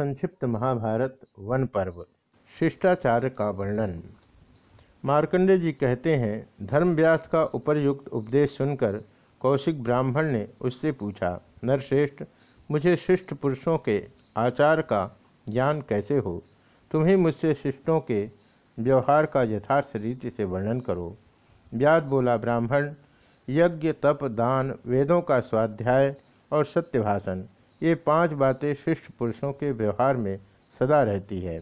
संक्षिप्त महाभारत वन पर्व, शिष्टाचार का वर्णन। मार्कंडे जी कहते हैं, धर्मव्यास का उपरयुक्त उपदेश सुनकर कौशिक ब्राह्मण ने उससे पूछा, नरश्रेष्ठ, मुझे शिष्ट पुरुषों के आचार का ज्ञान कैसे हो? तुम ही मुझसे शिष्टों के व्यवहार का यथार्थ रीति से वर्णन करो। व्याद बोला, ब्राह्मण, यज्ञ, तप, दान, वेदों का स्वाध्याय और सत्यभाषण। ये पाँच बातें शिष्ट पुरुषों के व्यवहार में सदा रहती है।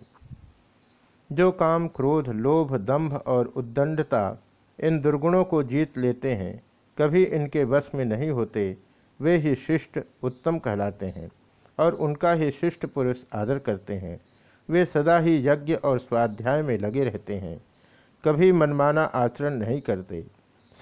जो काम क्रोध, लोभ, दंभ और उद्दंडता इन दुर्गुणों को जीत लेते हैं, कभी इनके वश में नहीं होते, वे ही शिष्ट उत्तम कहलाते हैं और उनका ही शिष्ट पुरुष आदर करते हैं। वे सदा ही यज्ञ और स्वाध्याय में लगे रहते हैं, कभी मनमाना आचरण नहीं करते।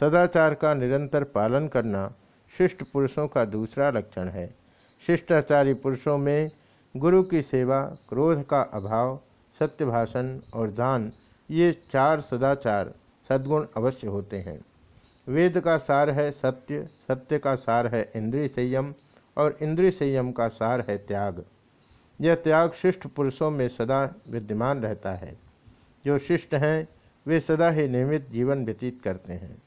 सदाचार का निरंतर पालन करना शिष्ट पुरुषों का दूसरा लक्षण है। शिष्टाचारी पुरुषों में गुरु की सेवा, क्रोध का अभाव, सत्य भाषण और दान ये चार सदाचार सद्गुण अवश्य होते हैं। वेद का सार है सत्य सत्य का सार है इंद्रिय संयम और इंद्रिय संयम का सार है त्याग। यह त्याग शिष्ट पुरुषों में सदा विद्यमान रहता है। जो शिष्ट हैं, वे सदा ही नियमित जीवन व्यतीत करते हैं।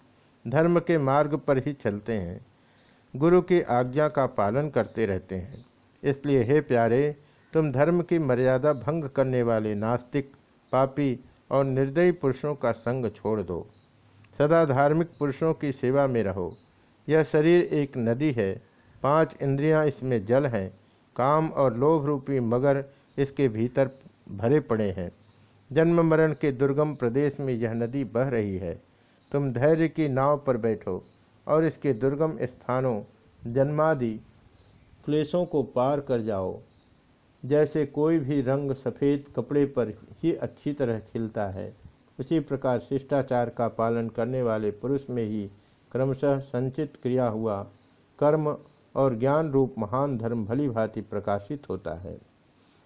धर्म के मार्ग पर ही चलते हैं। गुरु की आज्ञा का पालन करते रहते हैं। इसलिए हे प्यारे, तुम धर्म की मर्यादा भंग करने वाले नास्तिक, पापी और निर्दयी पुरुषों का संग छोड़ दो। सदा धार्मिक पुरुषों की सेवा में रहो। यह शरीर एक नदी है, पाँच इंद्रियाँ इसमें जल हैं, काम और लोभ रूपी मगर इसके भीतर भरे पड़े हैं। जन्म मरण के दुर्गम प्रदेश में यह नदी बह रही है। तुम धैर्य की नाव पर बैठो। और इसके दुर्गम स्थानों, जन्मादि क्लेशों को पार कर जाओ। जैसे कोई भी रंग सफ़ेद कपड़े पर ही अच्छी तरह खिलता है, उसी प्रकार शिष्टाचार का पालन करने वाले पुरुष में ही क्रमशः संचित क्रिया हुआ। कर्म और ज्ञान रूप महान धर्म भली भांति प्रकाशित होता है।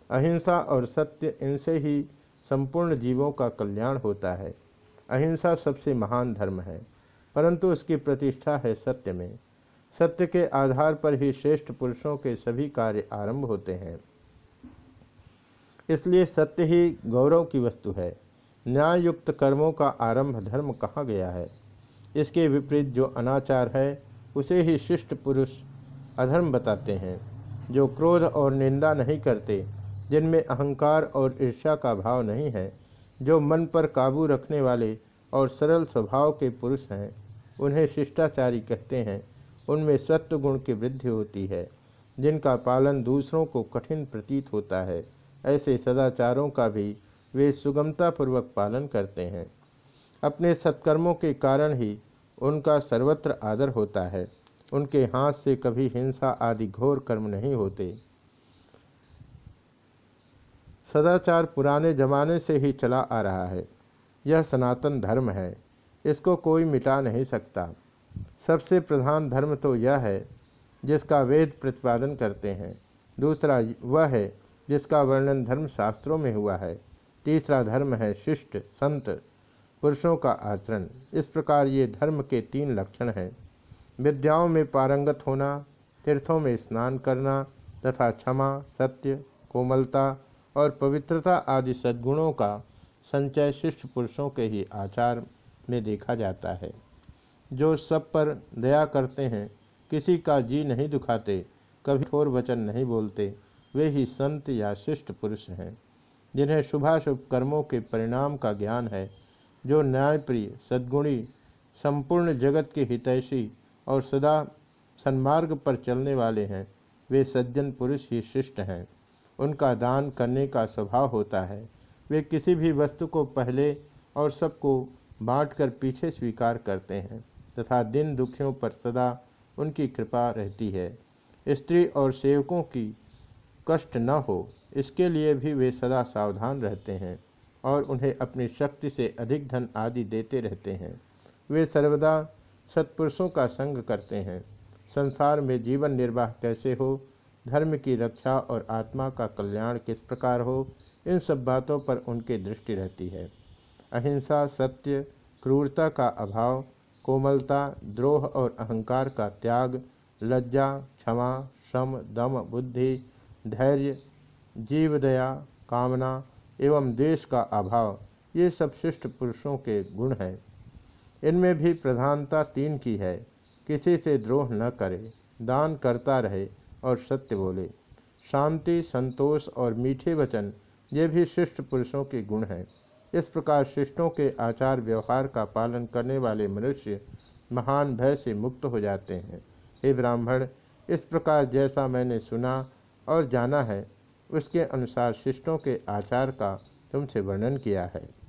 अहिंसा और सत्य इनसे ही संपूर्ण जीवों का कल्याण होता है। अहिंसा सबसे महान धर्म है। परंतु उसकी प्रतिष्ठा है सत्य में। सत्य के आधार पर ही श्रेष्ठ पुरुषों के सभी कार्य आरंभ होते हैं। इसलिए सत्य ही गौरव की वस्तु है। न्याय युक्त कर्मों का आरंभ धर्म कहाँ गया है? इसके विपरीत जो अनाचार है, उसे ही शिष्ट पुरुष अधर्म बताते हैं। जो क्रोध और निंदा नहीं करते, जिनमें अहंकार और ईर्ष्या का भाव नहीं है, जो मन पर काबू रखने वाले और सरल स्वभाव के पुरुष हैं उन्हें शिष्टाचारी कहते हैं। उनमें सत्व गुण की वृद्धि होती है, जिनका पालन दूसरों को कठिन प्रतीत होता है। ऐसे सदाचारों का भी वे सुगमतापूर्वक पालन करते हैं। अपने सत्कर्मों के कारण ही उनका सर्वत्र आदर होता है। उनके हाथ से कभी हिंसा आदि घोर कर्म नहीं होते। सदाचार पुराने जमाने से ही चला आ रहा है। यह सनातन धर्म है। इसको कोई मिटा नहीं सकता। सबसे प्रधान धर्म तो यह है, जिसका वेद प्रतिपादन करते हैं। दूसरा वह है, जिसका वर्णन धर्म शास्त्रों में हुआ है। तीसरा धर्म है शिष्ट, संत, पुरुषों का आचरण। इस प्रकार ये धर्म के तीन लक्षण हैं। विद्याओं में पारंगत होना, तीर्थों में स्नान करना तथा क्षमा, सत्य, कोमलता और पवित्रता आदि सद्गुणों का संचय शिष्ट पुरुषों के ही आचार में देखा जाता है। जो सब पर दया करते हैं, किसी का जी नहीं दुखाते, कभी ठोर वचन नहीं बोलते, वे ही संत या शिष्ट पुरुष हैं। जिन्हें शुभाशुभ कर्मों के परिणाम का ज्ञान है, जो न्यायप्रिय, सद्गुणी, संपूर्ण जगत के हितैषी और सदा सन्मार्ग पर चलने वाले हैं, वे सज्जन पुरुष ही शिष्ट हैं। उनका दान करने का स्वभाव होता है। वे किसी भी वस्तु को पहले और सबको बांटकर पीछे स्वीकार करते हैं तथा दिन दुखियों पर सदा उनकी कृपा रहती है। स्त्री और सेवकों की कष्ट न हो, इसके लिए भी वे सदा सावधान रहते हैं और उन्हें अपनी शक्ति से अधिक धन आदि देते रहते हैं। वे सर्वदा सत्पुरुषों का संग करते हैं। संसार में जीवन निर्वाह कैसे हो, धर्म की रक्षा और आत्मा का कल्याण किस प्रकार हो, इन सब बातों पर उनकी दृष्टि रहती है। अहिंसा, सत्य, क्रूरता का अभाव, कोमलता, द्रोह और अहंकार का त्याग, लज्जा, क्षमा, श्रम, दम, बुद्धि, धैर्य, जीवदया, कामना एवं देश का अभाव, ये सब शिष्ट पुरुषों के गुण हैं। इनमें भी प्रधानता तीन की है, किसी से द्रोह न करे, दान करता रहे और सत्य बोले। शांति, संतोष और मीठे वचन, ये भी शिष्ट पुरुषों के गुण हैं। इस प्रकार शिष्टों के आचार व्यवहार का पालन करने वाले मनुष्य महान भय से मुक्त हो जाते हैं। हे ब्राह्मण, इस प्रकार जैसा मैंने सुना और जाना है, उसके अनुसार शिष्टों के आचार का तुमसे वर्णन किया है।